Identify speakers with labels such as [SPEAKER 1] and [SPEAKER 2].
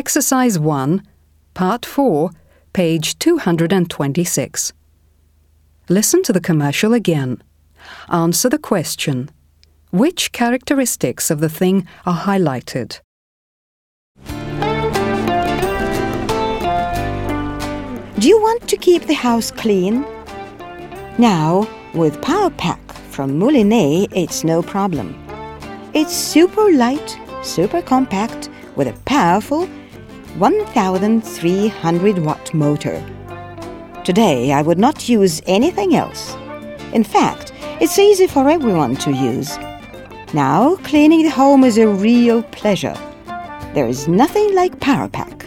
[SPEAKER 1] Exercise 1, Part 4, page 226. Listen to the commercial again. Answer the question. Which characteristics of the thing are highlighted?
[SPEAKER 2] Do you want to keep the house clean? Now, with Power Pack from Moulinex, it's no problem. It's super light, super compact, with a powerful 1300 watt motor. Today, I would not use anything else. In fact, it's easy for everyone to use. Now, cleaning the home is a real pleasure. There is nothing like Power Pack.